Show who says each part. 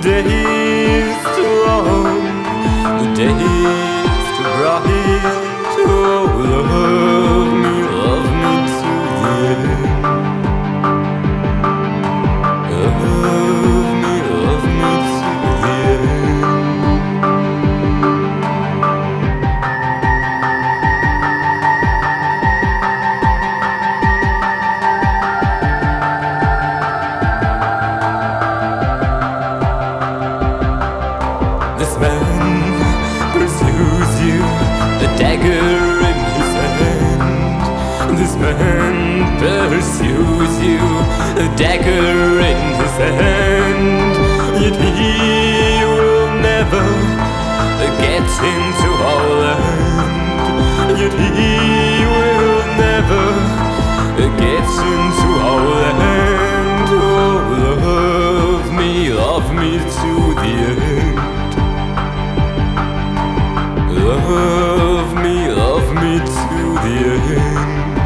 Speaker 1: The day is too long, the day is too bright. Oh, love hand. Pursues you, a dagger in his hand. Yet he will never get into our land. Yet he will never get into our land. Oh, love me, love me to the end. Love me, love me to the end.